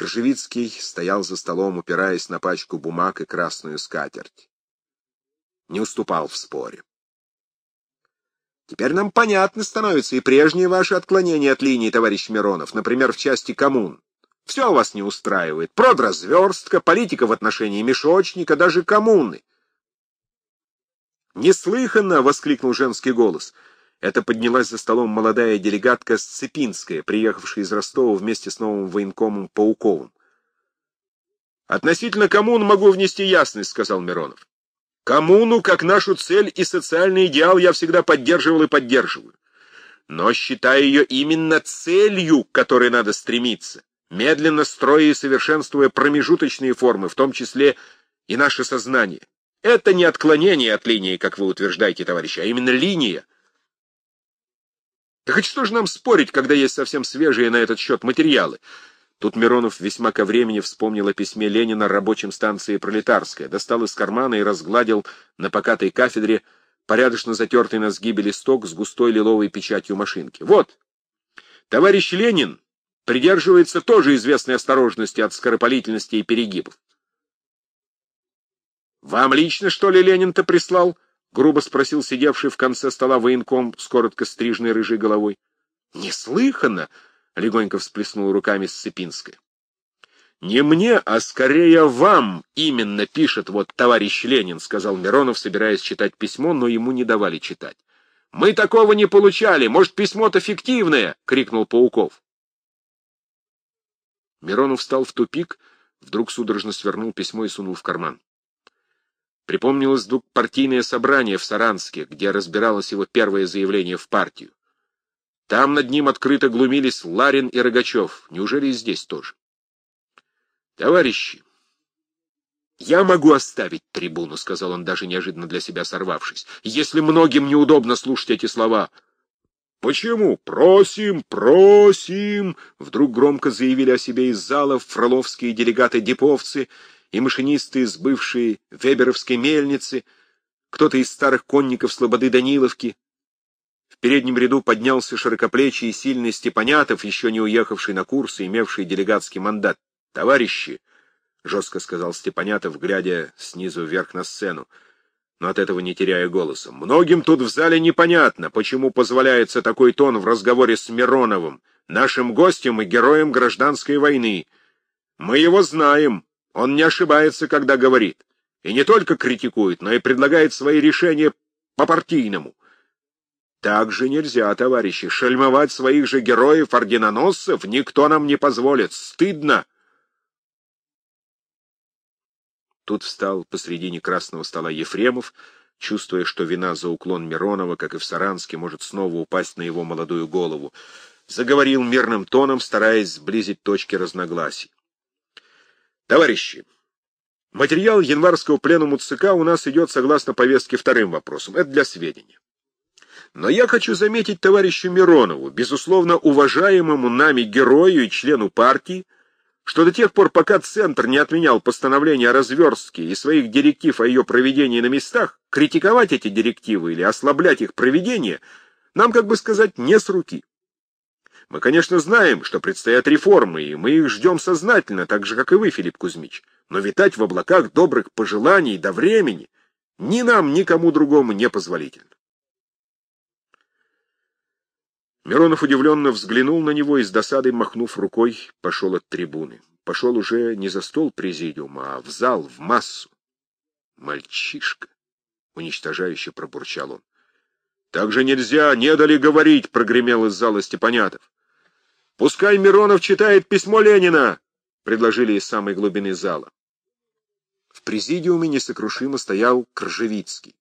Кржевицкий стоял за столом, упираясь на пачку бумаг и красную скатерть. Не уступал в споре. Теперь нам понятны становятся и прежние ваши отклонения от линии, товарищ Миронов, например, в части коммун. Все вас не устраивает. Продразверстка, политика в отношении мешочника, даже коммуны. «Неслыханно!» — воскликнул женский голос. Это поднялась за столом молодая делегатка Сцепинская, приехавшая из Ростова вместе с новым военкомом Пауковым. «Относительно коммун могу внести ясность», — сказал Миронов. «Коммуну, как нашу цель и социальный идеал, я всегда поддерживал и поддерживаю. Но считаю ее именно целью, к которой надо стремиться, медленно строя и совершенствуя промежуточные формы, в том числе и наше сознание. Это не отклонение от линии, как вы утверждаете, товарищи, а именно линия. Да хоть что же нам спорить, когда есть совсем свежие на этот счет материалы? Тут Миронов весьма ко времени вспомнил о письме Ленина рабочим станции «Пролетарская», достал из кармана и разгладил на покатой кафедре порядочно затертый на сгибе листок с густой лиловой печатью машинки. Вот, товарищ Ленин придерживается тоже известной осторожности от скоропалительности и перегибов. «Вам лично, что ли, Ленин-то прислал?» — грубо спросил сидевший в конце стола военком с коротко стрижной рыжей головой. «Неслыханно!» — легонько всплеснул руками Сцепинская. «Не мне, а скорее вам именно пишет вот товарищ Ленин», — сказал Миронов, собираясь читать письмо, но ему не давали читать. «Мы такого не получали! Может, письмо-то фиктивное?» — крикнул Пауков. Миронов встал в тупик, вдруг судорожно свернул письмо и сунул в карман. Припомнилось вдруг партийное собрание в Саранске, где разбиралось его первое заявление в партию. Там над ним открыто глумились Ларин и Рогачев. Неужели и здесь тоже? Товарищи, я могу оставить трибуну, — сказал он, даже неожиданно для себя сорвавшись, — если многим неудобно слушать эти слова. «Почему? Просим, просим!» Вдруг громко заявили о себе из зала фроловские делегаты-деповцы — и машинисты из бывшей Веберовской мельницы, кто-то из старых конников Слободы Даниловки. В переднем ряду поднялся широкоплечий и сильный Степанятов, еще не уехавший на курсы, имевший делегатский мандат. «Товарищи!» — жестко сказал Степанятов, глядя снизу вверх на сцену, но от этого не теряя голоса. «Многим тут в зале непонятно, почему позволяется такой тон в разговоре с Мироновым, нашим гостем и героем гражданской войны. Мы его знаем, он не ошибается, когда говорит. И не только критикует, но и предлагает свои решения по-партийному. Так же нельзя, товарищи. Шельмовать своих же героев-орденоносцев никто нам не позволит. Стыдно. Тут встал посредине красного стола Ефремов, чувствуя, что вина за уклон Миронова, как и в Саранске, может снова упасть на его молодую голову. Заговорил мирным тоном, стараясь сблизить точки разногласий. Товарищи, материал январского пленума ЦК у нас идет согласно повестке вторым вопросом. Это для сведения. Но я хочу заметить товарищу Миронову, безусловно уважаемому нами герою и члену партии, что до тех пор, пока Центр не отменял постановление о разверстке и своих директив о ее проведении на местах, критиковать эти директивы или ослаблять их проведение нам, как бы сказать, не с руки. Мы, конечно, знаем, что предстоят реформы, и мы их ждем сознательно, так же, как и вы, Филипп Кузьмич. Но витать в облаках добрых пожеланий до времени ни нам, ни кому другому не позволительно. Миронов удивленно взглянул на него и с досадой, махнув рукой, пошел от трибуны. Пошел уже не за стол президиума, а в зал, в массу. «Мальчишка!» — уничтожающе пробурчал он. «Так же нельзя, не дали говорить!» — прогремел из зала Степанятов. «Пускай Миронов читает письмо Ленина!» — предложили из самой глубины зала. В президиуме несокрушимо стоял Кржевицкий.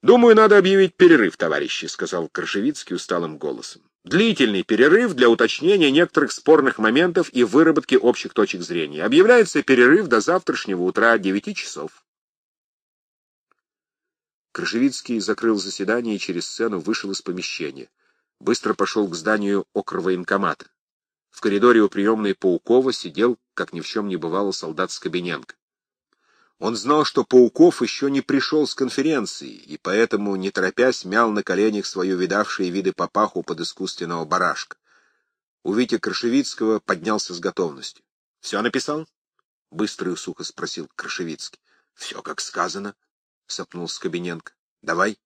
«Думаю, надо объявить перерыв, товарищи», — сказал Кржевицкий усталым голосом. «Длительный перерыв для уточнения некоторых спорных моментов и выработки общих точек зрения. Объявляется перерыв до завтрашнего утра, девяти часов». Кржевицкий закрыл заседание и через сцену вышел из помещения быстро пошел к зданию окрвоенкомата. В коридоре у приемной Паукова сидел, как ни в чем не бывало, солдат Скобиненко. Он знал, что Пауков еще не пришел с конференции, и поэтому, не торопясь, мял на коленях свою видавшие виды папаху под искусственного барашка. У Вити Крашевицкого поднялся с готовностью. Все написал? — быстро и сухо спросил Крашевицкий. — Все как сказано, — сопнул Скобиненко. — Давай.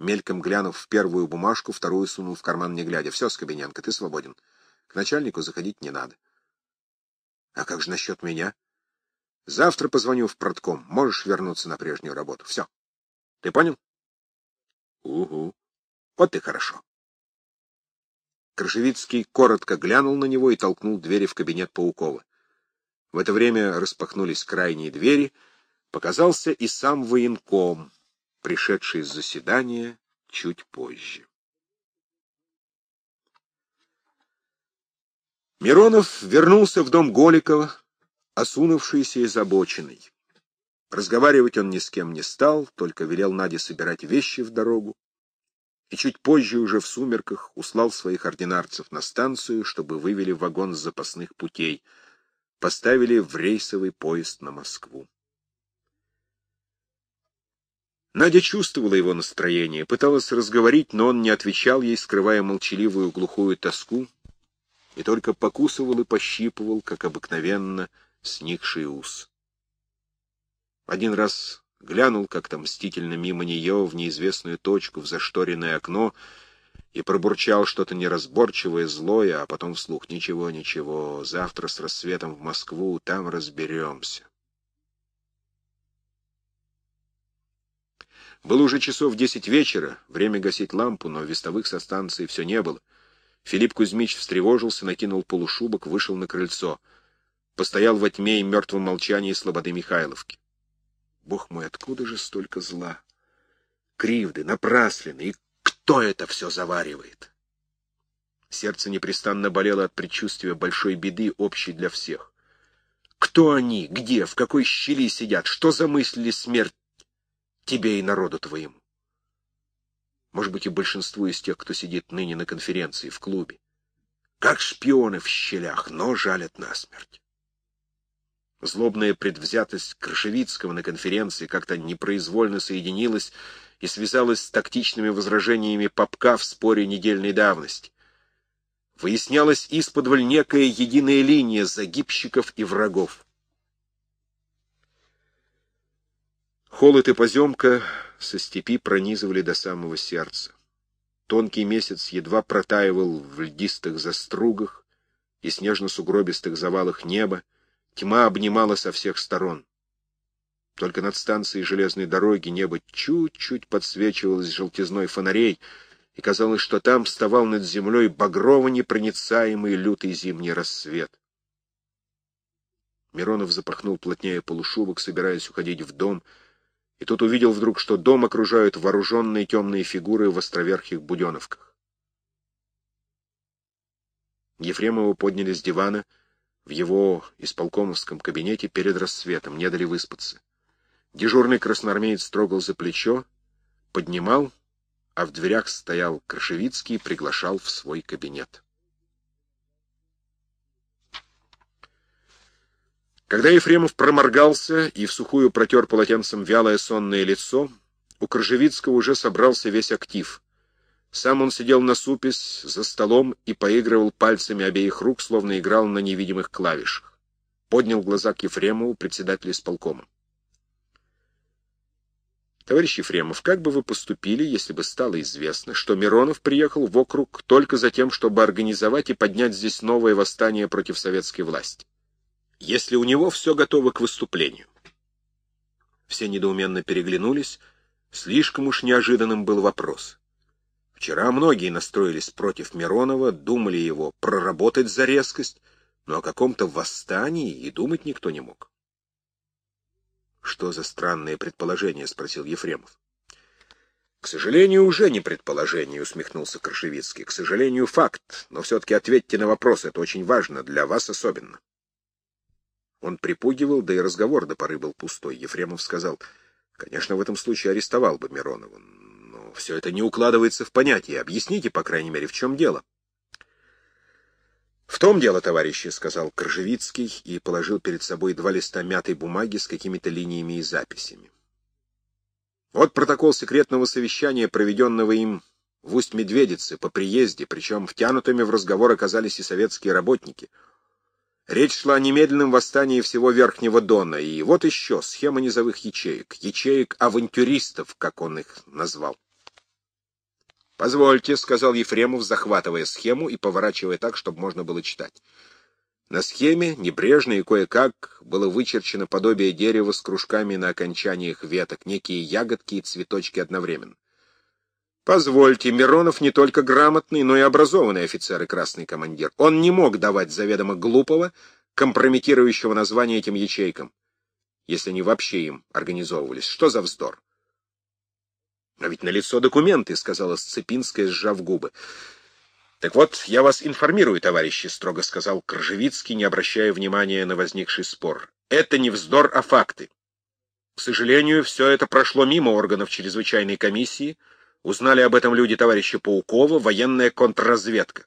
Мельком глянув в первую бумажку, вторую сунул в карман, не глядя. — Все, Скобиненко, ты свободен. К начальнику заходить не надо. — А как же насчет меня? — Завтра позвоню в протком. Можешь вернуться на прежнюю работу. Все. Ты понял? — Угу. Вот и хорошо. Крашевицкий коротко глянул на него и толкнул двери в кабинет Паукова. В это время распахнулись крайние двери, показался и сам военком, пришедший из заседания чуть позже. Миронов вернулся в дом Голикова, осунувшийся и забоченный. Разговаривать он ни с кем не стал, только велел Наде собирать вещи в дорогу, и чуть позже уже в сумерках услал своих ординарцев на станцию, чтобы вывели вагон с запасных путей, поставили в рейсовый поезд на Москву. Надя чувствовала его настроение, пыталась разговорить, но он не отвечал ей, скрывая молчаливую глухую тоску, и только покусывал и пощипывал, как обыкновенно, сникший ус. Один раз глянул как-то мстительно мимо нее в неизвестную точку, в зашторенное окно, и пробурчал что-то неразборчивое, злое, а потом вслух «Ничего, ничего, завтра с рассветом в Москву, там разберемся». Было уже часов десять вечера, время гасить лампу, но вестовых со станции все не было. Филипп Кузьмич встревожился, накинул полушубок, вышел на крыльцо. Постоял во тьме и мертвом молчании слободы Михайловки. Бог мой, откуда же столько зла? Кривды, напраслины, и кто это все заваривает? Сердце непрестанно болело от предчувствия большой беды, общей для всех. Кто они, где, в какой щели сидят, что замыслили смерть тебе и народу твоему? Может быть, и большинству из тех, кто сидит ныне на конференции в клубе. Как шпионы в щелях, но жалят насмерть. Злобная предвзятость Крашевицкого на конференции как-то непроизвольно соединилась и связалась с тактичными возражениями Попка в споре недельной давности. Выяснялась исподволь некая единая линия загибщиков и врагов. Холод и поземка со степи пронизывали до самого сердца. Тонкий месяц едва протаивал в льдистых застругах и снежно-сугробистых завалах неба, Тьма обнимала со всех сторон. Только над станцией железной дороги небо чуть-чуть подсвечивалось желтизной фонарей, и казалось, что там вставал над землей багрово-непроницаемый лютый зимний рассвет. Миронов запахнул плотнее полушубок, собираясь уходить в дом, и тут увидел вдруг, что дом окружают вооруженные темные фигуры в островерхих буденовках. Ефремова подняли с дивана — в его исполкомовском кабинете перед рассветом, не дали выспаться. Дежурный красноармеец трогал за плечо, поднимал, а в дверях стоял Крашевицкий и приглашал в свой кабинет. Когда Ефремов проморгался и в сухую протер полотенцем вялое сонное лицо, у Крыжевицкого уже собрался весь актив. Сам он сидел на супесь за столом и поигрывал пальцами обеих рук, словно играл на невидимых клавишах. Поднял глаза к Ефремову, председателю исполкома. Товарищ Ефремов, как бы вы поступили, если бы стало известно, что Миронов приехал в округ только за тем, чтобы организовать и поднять здесь новое восстание против советской власти? Если у него все готово к выступлению. Все недоуменно переглянулись, слишком уж неожиданным был вопрос. Вчера многие настроились против Миронова, думали его проработать за резкость, но о каком-то восстании и думать никто не мог. «Что за странное предположение?» — спросил Ефремов. «К сожалению, уже не предположение», — усмехнулся Крашевицкий. «К сожалению, факт, но все-таки ответьте на вопрос, это очень важно, для вас особенно». Он припугивал, да и разговор до поры был пустой. Ефремов сказал, «Конечно, в этом случае арестовал бы Миронова, все это не укладывается в понятие. Объясните, по крайней мере, в чем дело. «В том дело, товарищи», — сказал Кржевицкий и положил перед собой два листа мятой бумаги с какими-то линиями и записями. Вот протокол секретного совещания, проведенного им в Усть-Медведице по приезде, причем втянутыми в разговор оказались и советские работники. Речь шла о немедленном восстании всего Верхнего Дона, и вот еще схема низовых ячеек, ячеек авантюристов, как он их назвал. «Позвольте», — сказал Ефремов, захватывая схему и поворачивая так, чтобы можно было читать. На схеме, небрежно и кое-как, было вычерчено подобие дерева с кружками на окончаниях веток, некие ягодки и цветочки одновременно. Позвольте, Миронов не только грамотный, но и образованный офицер и красный командир. Он не мог давать заведомо глупого, компрометирующего названия этим ячейкам, если они вообще им организовывались. Что за вздор? — А ведь налицо документы, — сказала Сцепинская, сжав губы. — Так вот, я вас информирую, товарищи, — строго сказал Кржевицкий, не обращая внимания на возникший спор. — Это не вздор, а факты. К сожалению, все это прошло мимо органов чрезвычайной комиссии, — Узнали об этом люди товарища Паукова, военная контрразведка.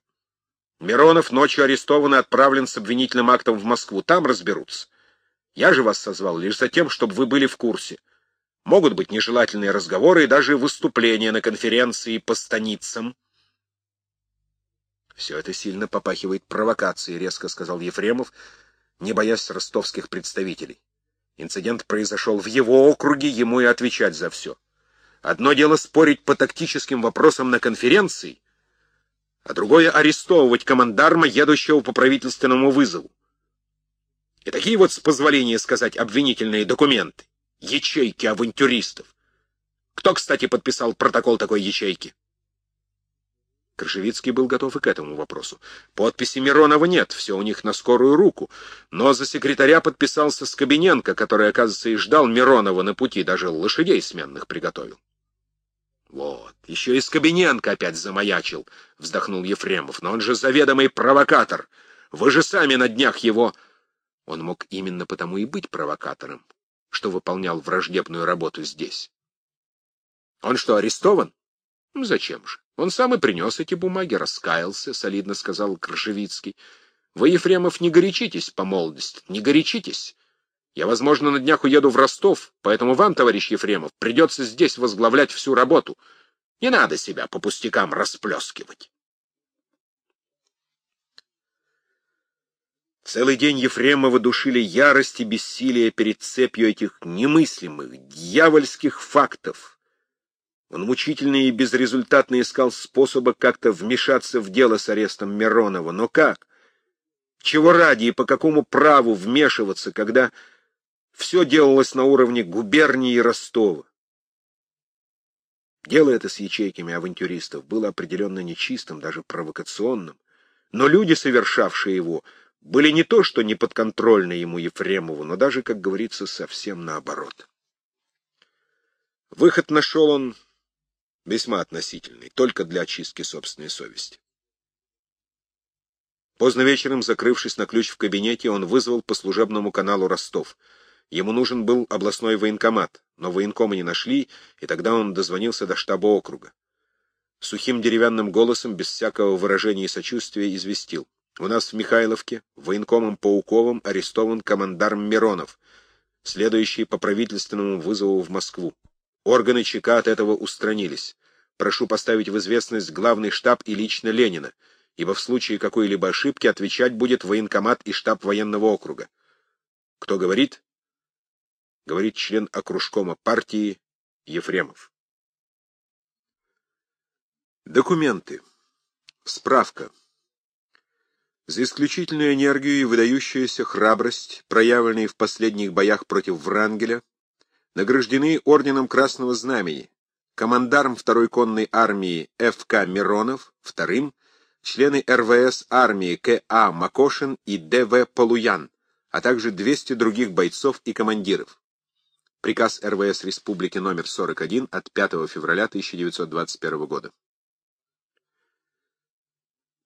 Миронов ночью арестован и отправлен с обвинительным актом в Москву. Там разберутся. Я же вас созвал лишь за тем, чтобы вы были в курсе. Могут быть нежелательные разговоры и даже выступления на конференции по станицам. Все это сильно попахивает провокацией, резко сказал Ефремов, не боясь ростовских представителей. Инцидент произошел в его округе, ему и отвечать за все. Одно дело спорить по тактическим вопросам на конференции, а другое — арестовывать командарма, едущего по правительственному вызову. И такие вот, с позволения сказать, обвинительные документы, ячейки авантюристов. Кто, кстати, подписал протокол такой ячейки? Крышевицкий был готов и к этому вопросу. Подписи Миронова нет, все у них на скорую руку. Но за секретаря подписался Скобиненко, который, оказывается, и ждал Миронова на пути, даже лошадей сменных приготовил. Вот, еще и Скобиненко опять замаячил, вздохнул Ефремов. Но он же заведомый провокатор. Вы же сами на днях его... Он мог именно потому и быть провокатором, что выполнял враждебную работу здесь. Он что, арестован? Ну, зачем же? Он сам и принес эти бумаги, раскаялся, солидно сказал Крашевицкий. Вы, Ефремов, не горячитесь по молодости, не горячитесь. Я, возможно, на днях уеду в Ростов, поэтому вам, товарищ Ефремов, придется здесь возглавлять всю работу. Не надо себя по пустякам расплескивать. Целый день Ефремова душили ярость и бессилие перед цепью этих немыслимых, дьявольских фактов. Он мучительно и безрезультатно искал способа как-то вмешаться в дело с арестом Миронова. Но как? Чего ради и по какому праву вмешиваться, когда все делалось на уровне губернии Ростова. Дело это с ячейками авантюристов было определенно нечистым, даже провокационным, но люди, совершавшие его, были не то что не подконтрольны ему Ефремову, но даже, как говорится, совсем наоборот. Выход нашел он весьма относительный, только для очистки собственной совести. Поздно вечером, закрывшись на ключ в кабинете, он вызвал по служебному каналу Ростов — Ему нужен был областной военкомат, но военкома не нашли, и тогда он дозвонился до штаба округа. Сухим деревянным голосом, без всякого выражения и сочувствия, известил. У нас в Михайловке военкомом Пауковым арестован командарм Миронов, следующий по правительственному вызову в Москву. Органы ЧК от этого устранились. Прошу поставить в известность главный штаб и лично Ленина, ибо в случае какой-либо ошибки отвечать будет военкомат и штаб военного округа. Кто говорит? Говорит член окружкома партии Ефремов. Документы. Справка. За исключительную энергию и выдающуюся храбрость, проявленные в последних боях против Врангеля, награждены орденом Красного Знамени, командарм второй конной армии Ф.К. Миронов, вторым, члены РВС армии К.А. Макошин и Д.В. Полуян, а также 200 других бойцов и командиров. Приказ РВС Республики номер 41 от 5 февраля 1921 года.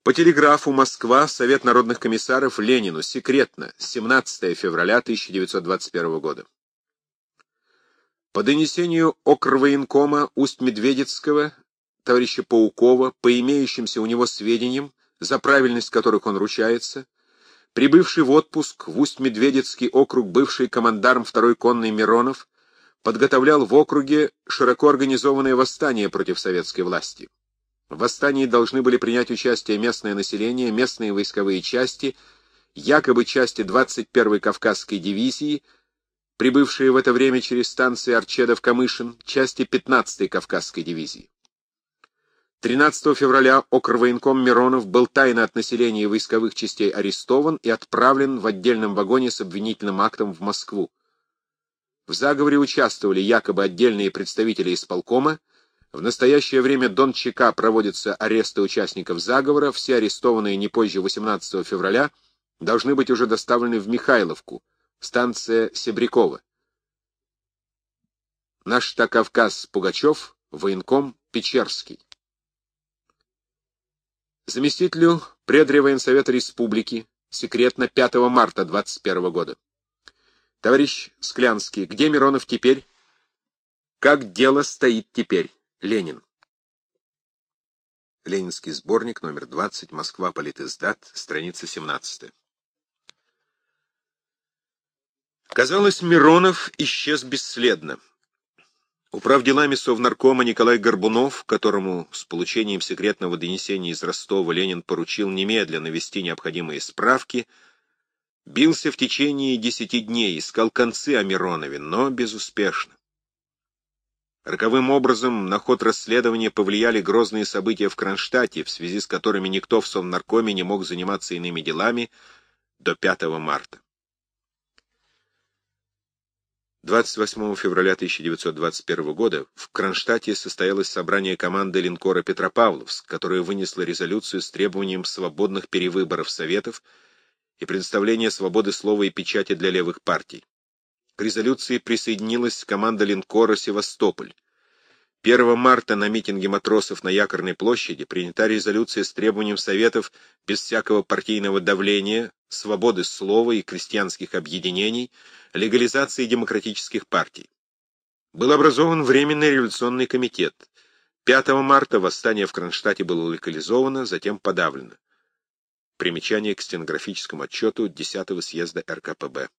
По телеграфу Москва, Совет народных комиссаров Ленину, секретно, 17 февраля 1921 года. По донесению окрвоенкома Усть-Медведецкого, товарища Паукова, по имеющимся у него сведениям, за правильность которых он ручается, Прибывший в отпуск в Усть-Медведецкий округ бывший командарм второй конной Миронов подготовлял в округе широко организованное восстание против советской власти. В восстании должны были принять участие местное население, местные войсковые части якобы части 21-й Кавказской дивизии, прибывшие в это время через станции Арчедов-Камышин, части 15-й Кавказской дивизии. 13 февраля окрвоенком Миронов был тайно от населения войсковых частей арестован и отправлен в отдельном вагоне с обвинительным актом в Москву. В заговоре участвовали якобы отдельные представители исполкома, в настоящее время Дон ЧК проводятся аресты участников заговора, все арестованные не позже 18 февраля должны быть уже доставлены в Михайловку, станция Себрякова. Наш Кавказ Пугачев, военком Печерский. Заместителю Предревоенсовета Республики, секретно 5 марта 21 года. Товарищ Склянский, где Миронов теперь? Как дело стоит теперь? Ленин. Ленинский сборник, номер 20, Москва, Политиздат, страница 17. Казалось, Миронов исчез бесследно. Управ делами Совнаркома Николай Горбунов, которому с получением секретного донесения из Ростова Ленин поручил немедленно вести необходимые справки, бился в течение десяти дней, искал концы о Миронове, но безуспешно. Роковым образом на ход расследования повлияли грозные события в Кронштадте, в связи с которыми никто в Совнаркоме не мог заниматься иными делами до 5 марта. 28 февраля 1921 года в Кронштадте состоялось собрание команды линкора «Петропавловск», которая вынесла резолюцию с требованием свободных перевыборов Советов и предоставления свободы слова и печати для левых партий. К резолюции присоединилась команда линкора «Севастополь». 1 марта на митинге матросов на Якорной площади принята резолюция с требованием Советов без всякого партийного давления, свободы слова и крестьянских объединений, легализации демократических партий. Был образован Временный революционный комитет. 5 марта восстание в Кронштадте было локализовано, затем подавлено. Примечание к стенографическому отчету 10 съезда РКПБ.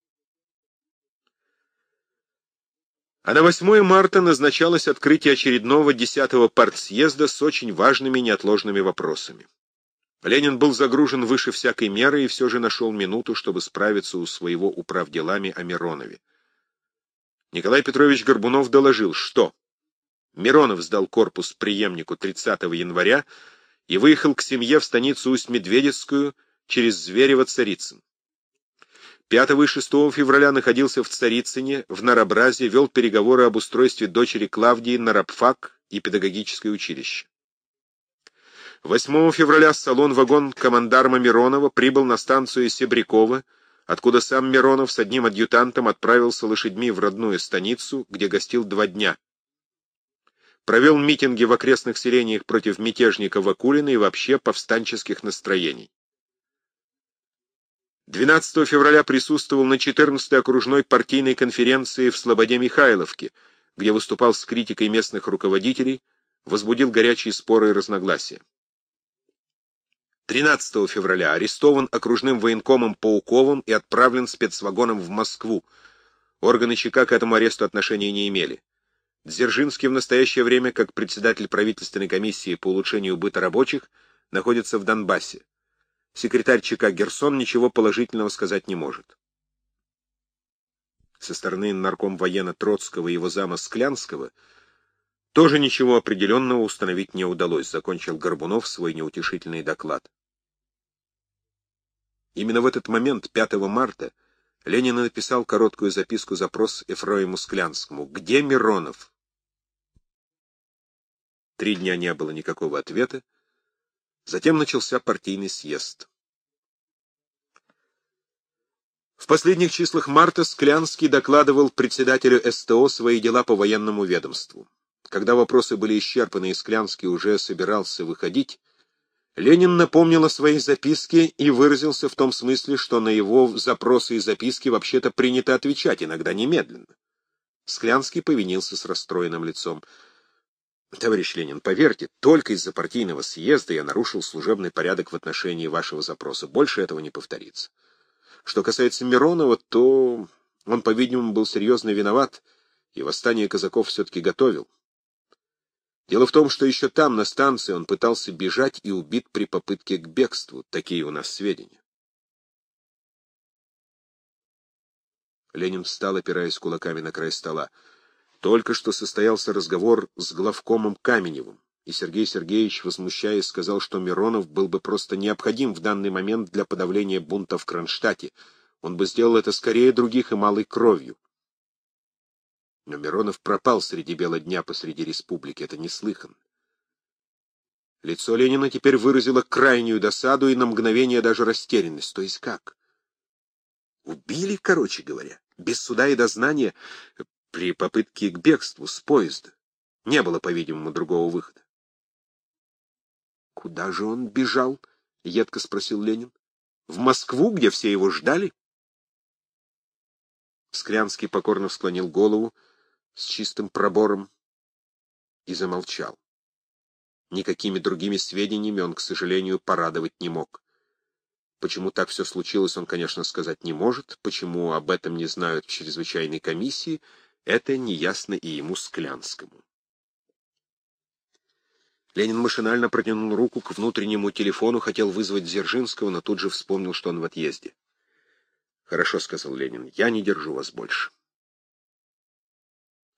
А на 8 марта назначалось открытие очередного 10-го партсъезда с очень важными неотложными вопросами. Ленин был загружен выше всякой меры и все же нашел минуту, чтобы справиться у своего управделами о Миронове. Николай Петрович Горбунов доложил, что Миронов сдал корпус преемнику 30 января и выехал к семье в станицу Усть-Медведецкую через Зверево-Царицын. 5 и 6 февраля находился в Царицыне, в Нарабразе, вел переговоры об устройстве дочери Клавдии на рабфак и педагогическое училище. 8 февраля салон-вагон командарма Миронова прибыл на станцию Себрякова, откуда сам Миронов с одним адъютантом отправился лошадьми в родную станицу, где гостил два дня. Провел митинги в окрестных селениях против мятежника Вакулина и вообще повстанческих настроений. 12 февраля присутствовал на 14-й окружной партийной конференции в Слободе-Михайловке, где выступал с критикой местных руководителей, возбудил горячие споры и разногласия. 13 февраля арестован окружным военкомом Пауковым и отправлен спецвагоном в Москву. Органы ЧК к этому аресту отношения не имели. Дзержинский в настоящее время, как председатель правительственной комиссии по улучшению быта рабочих, находится в Донбассе секретарь ЧК Герсон ничего положительного сказать не может. Со стороны нарком военно Троцкого и его зама Склянского тоже ничего определенного установить не удалось, закончил Горбунов свой неутешительный доклад. Именно в этот момент, 5 марта, Ленин написал короткую записку-запрос Эфроиму Склянскому. «Где Миронов?» Три дня не было никакого ответа, Затем начался партийный съезд. В последних числах марта Склянский докладывал председателю СТО свои дела по военному ведомству. Когда вопросы были исчерпаны и Склянский уже собирался выходить, Ленин напомнил о своей записке и выразился в том смысле, что на его запросы и записки вообще-то принято отвечать, иногда немедленно. Склянский повинился с расстроенным лицом. Товарищ Ленин, поверьте, только из-за партийного съезда я нарушил служебный порядок в отношении вашего запроса. Больше этого не повторится. Что касается Миронова, то он, по-видимому, был серьезно виноват, и восстание казаков все-таки готовил. Дело в том, что еще там, на станции, он пытался бежать и убит при попытке к бегству. Такие у нас сведения. Ленин встал, опираясь кулаками на край стола. Только что состоялся разговор с главкомом Каменевым, и Сергей Сергеевич, возмущаясь, сказал, что Миронов был бы просто необходим в данный момент для подавления бунта в Кронштадте. Он бы сделал это скорее других и малой кровью. Но Миронов пропал среди бела дня посреди республики. Это неслыханно. Лицо Ленина теперь выразило крайнюю досаду и на мгновение даже растерянность. То есть как? Убили, короче говоря, без суда и дознания при попытке к бегству с поезда. Не было, по-видимому, другого выхода. «Куда же он бежал?» — едко спросил Ленин. «В Москву, где все его ждали?» Склянский покорно склонил голову с чистым пробором и замолчал. Никакими другими сведениями он, к сожалению, порадовать не мог. Почему так все случилось, он, конечно, сказать не может. Почему об этом не знают в чрезвычайной комиссии, это неясно и ему Склянскому. Ленин машинально протянул руку к внутреннему телефону, хотел вызвать Дзержинского, но тут же вспомнил, что он в отъезде. «Хорошо», — сказал Ленин, — «я не держу вас больше».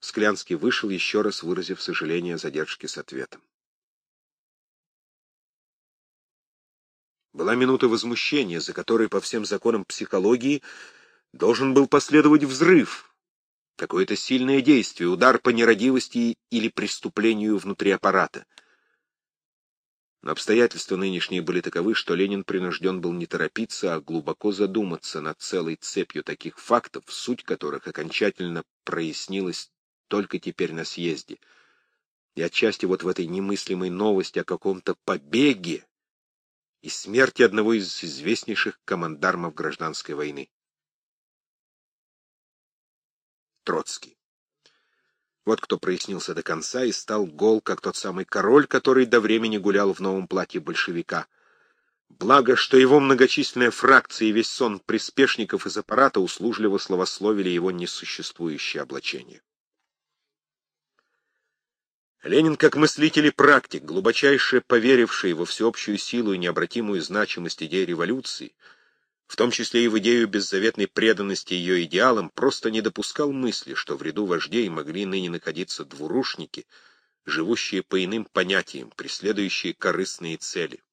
Склянский вышел, еще раз выразив сожаление о задержке с ответом. Была минута возмущения, за которой по всем законам психологии должен был последовать взрыв, какое-то сильное действие, удар по нерадивости или преступлению внутри аппарата. Но обстоятельства нынешние были таковы, что Ленин принужден был не торопиться, а глубоко задуматься над целой цепью таких фактов, суть которых окончательно прояснилась только теперь на съезде. И отчасти вот в этой немыслимой новости о каком-то побеге, и смерти одного из известнейших командармов гражданской войны. Троцкий. Вот кто прояснился до конца и стал гол, как тот самый король, который до времени гулял в новом платье большевика. Благо, что его многочисленная фракция и весь сон приспешников из аппарата услужливо словословили его несуществующее облачение. Ленин, как мыслитель и практик, глубочайше поверивший во всеобщую силу и необратимую значимость идей революции, в том числе и в идею беззаветной преданности ее идеалам, просто не допускал мысли, что в ряду вождей могли ныне находиться двурушники, живущие по иным понятиям, преследующие корыстные цели.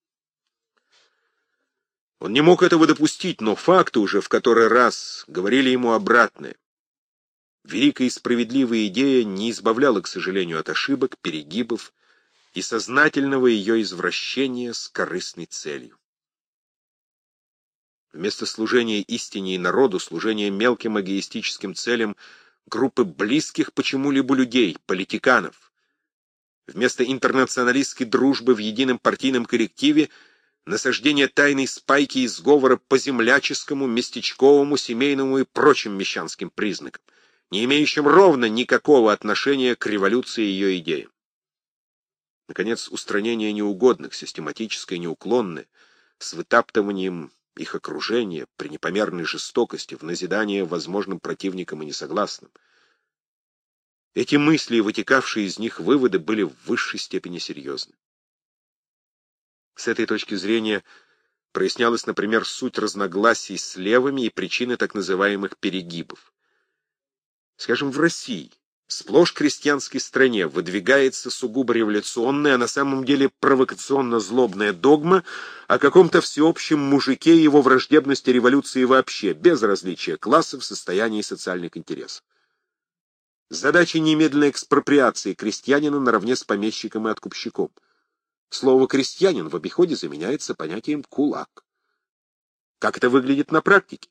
Он не мог этого допустить, но факты уже в который раз говорили ему обратное. Великая и справедливая идея не избавляла, к сожалению, от ошибок, перегибов и сознательного ее извращения с корыстной целью. Вместо служения истине и народу, служения мелким эгоистическим целям группы близких почему-либо людей, политиканов. Вместо интернационалистской дружбы в едином партийном коллективе насаждение тайной спайки и сговора по земляческому, местечковому, семейному и прочим мещанским признакам не имеющим ровно никакого отношения к революции и ее идеям. Наконец, устранение неугодных, систематическое, неуклонное, с вытаптыванием их окружения при непомерной жестокости, в назидание возможным противникам и несогласным. Эти мысли и вытекавшие из них выводы были в высшей степени серьезны. С этой точки зрения прояснялась, например, суть разногласий с левыми и причины так называемых перегибов. Скажем, в России, сплошь крестьянской стране, выдвигается сугубо революционная, а на самом деле провокационно-злобная догма о каком-то всеобщем мужике и его враждебности революции вообще, без различия классов, состояния и социальных интересов. Задача немедленной экспроприации крестьянина наравне с помещиком и откупщиком. Слово «крестьянин» в обиходе заменяется понятием «кулак». Как это выглядит на практике?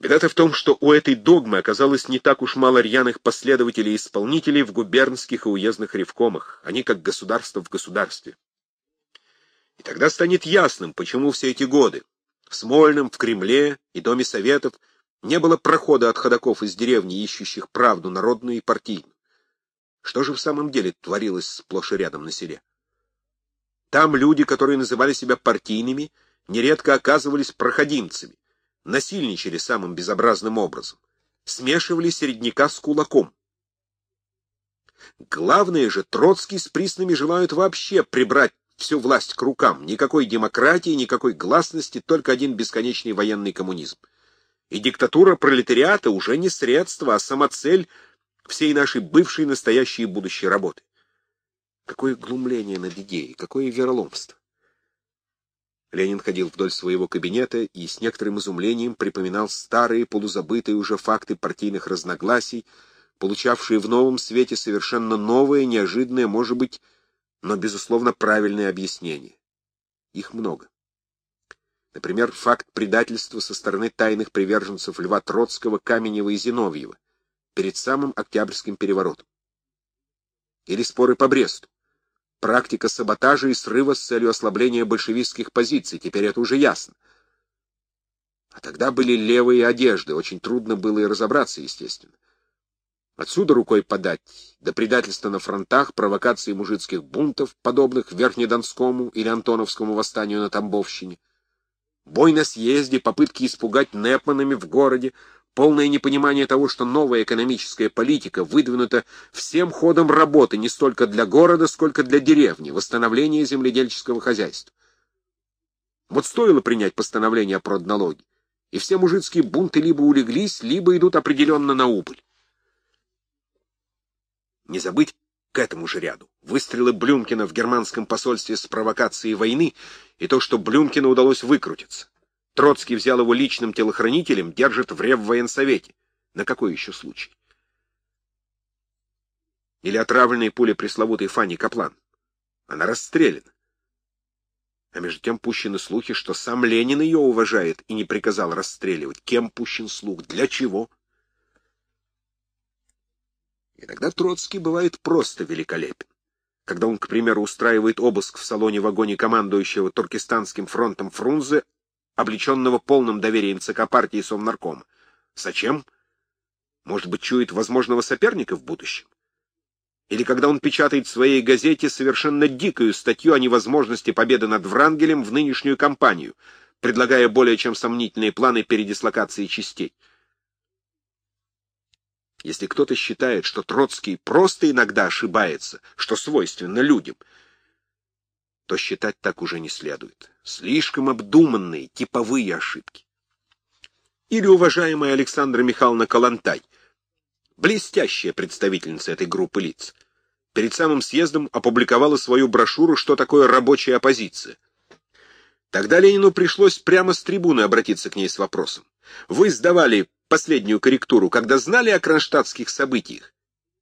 Беда-то в том, что у этой догмы оказалось не так уж мало рьяных последователей и исполнителей в губернских и уездных ревкомах, они как государство в государстве. И тогда станет ясным, почему все эти годы в Смольном, в Кремле и Доме Советов не было прохода от ходаков из деревни, ищущих правду народную и партийную. Что же в самом деле творилось сплошь и рядом на селе? Там люди, которые называли себя партийными, нередко оказывались проходимцами, насильничали самым безобразным образом, смешивали середняка с кулаком. Главное же, Троцкий с Приснами желают вообще прибрать всю власть к рукам, никакой демократии, никакой гласности, только один бесконечный военный коммунизм. И диктатура пролетариата уже не средство, а самоцель всей нашей бывшей, настоящей и будущей работы. Какое глумление над идеей, какое вероломство. Ленин ходил вдоль своего кабинета и с некоторым изумлением припоминал старые, полузабытые уже факты партийных разногласий, получавшие в новом свете совершенно новое, неожиданное, может быть, но, безусловно, правильное объяснение. Их много. Например, факт предательства со стороны тайных приверженцев Льва Троцкого, Каменева и Зиновьева перед самым Октябрьским переворотом. Или споры по Бресту. Практика саботажа и срыва с целью ослабления большевистских позиций, теперь это уже ясно. А тогда были левые одежды, очень трудно было и разобраться, естественно. Отсюда рукой подать до предательства на фронтах, провокации мужицких бунтов, подобных Верхнедонскому или Антоновскому восстанию на Тамбовщине. Бой на съезде, попытки испугать Непманами в городе, полное непонимание того, что новая экономическая политика выдвинута всем ходом работы не столько для города, сколько для деревни, восстановления земледельческого хозяйства. Вот стоило принять постановление о продналоге, и все мужицкие бунты либо улеглись, либо идут определенно на убыль. Не забыть к этому же ряду выстрелы Блюмкина в германском посольстве с провокацией войны и то, что Блюмкину удалось выкрутиться. Троцкий взял его личным телохранителем, держит в Реввоенсовете. На какой еще случай? Или отравленные пули пресловутой Фанни Каплан. Она расстреляна. А между тем пущены слухи, что сам Ленин ее уважает и не приказал расстреливать. Кем пущен слух? Для чего? Иногда Троцкий бывает просто великолепен. Когда он, к примеру, устраивает обыск в салоне-вагоне командующего Туркестанским фронтом Фрунзе, облеченного полным доверием ЦК партии и. Зачем? Может быть, чует возможного соперника в будущем? Или когда он печатает в своей газете совершенно дикую статью о невозможности победы над Врангелем в нынешнюю кампанию, предлагая более чем сомнительные планы передислокации частей. Если кто-то считает, что Троцкий просто иногда ошибается, что свойственно людям, то считать так уже не следует. Слишком обдуманные, типовые ошибки. Или уважаемая Александра Михайловна Калантай, блестящая представительница этой группы лиц, перед самым съездом опубликовала свою брошюру «Что такое рабочая оппозиция». Тогда Ленину пришлось прямо с трибуны обратиться к ней с вопросом. Вы сдавали последнюю корректуру, когда знали о кронштадтских событиях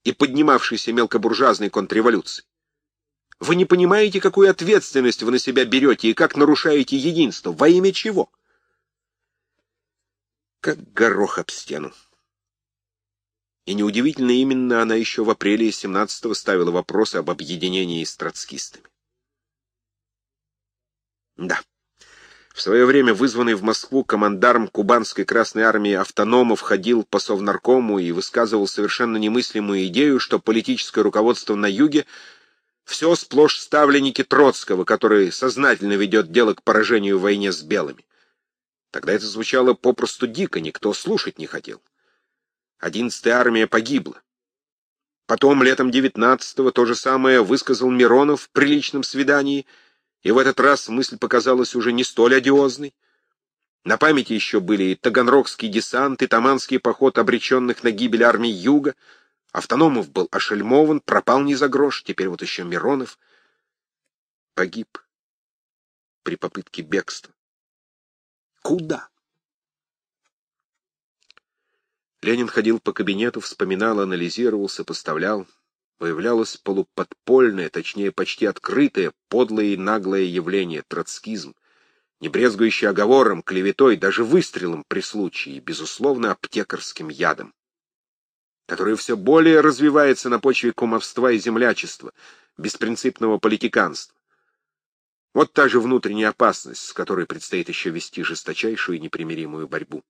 и поднимавшейся мелкобуржуазной контрреволюции? Вы не понимаете, какую ответственность вы на себя берете и как нарушаете единство. Во имя чего? Как горох об стену. И неудивительно, именно она еще в апреле 17-го ставила вопросы об объединении с троцкистами. Да. В свое время вызванный в Москву командарм Кубанской Красной Армии Автономов ходил по Совнаркому и высказывал совершенно немыслимую идею, что политическое руководство на юге все сплошь ставленники Троцкого, который сознательно ведет дело к поражению в войне с белыми. Тогда это звучало попросту дико, никто слушать не хотел. Одиннадцатая армия погибла. Потом, летом девятнадцатого, то же самое высказал Миронов при личном свидании, и в этот раз мысль показалась уже не столь одиозной. На памяти еще были и Таганрогский десант, и Таманский поход обреченных на гибель армий Юга — Автономов был ошельмован, пропал не за грош, теперь вот еще Миронов погиб при попытке бегства. Куда? Ленин ходил по кабинету, вспоминал, анализировал, сопоставлял. Появлялось полуподпольное, точнее, почти открытое, подлое и наглое явление — троцкизм, не брезгующий оговором, клеветой, даже выстрелом при случае, безусловно, аптекарским ядом которое все более развивается на почве кумовства и землячества, беспринципного политиканства. Вот та же внутренняя опасность, с которой предстоит еще вести жесточайшую и непримиримую борьбу.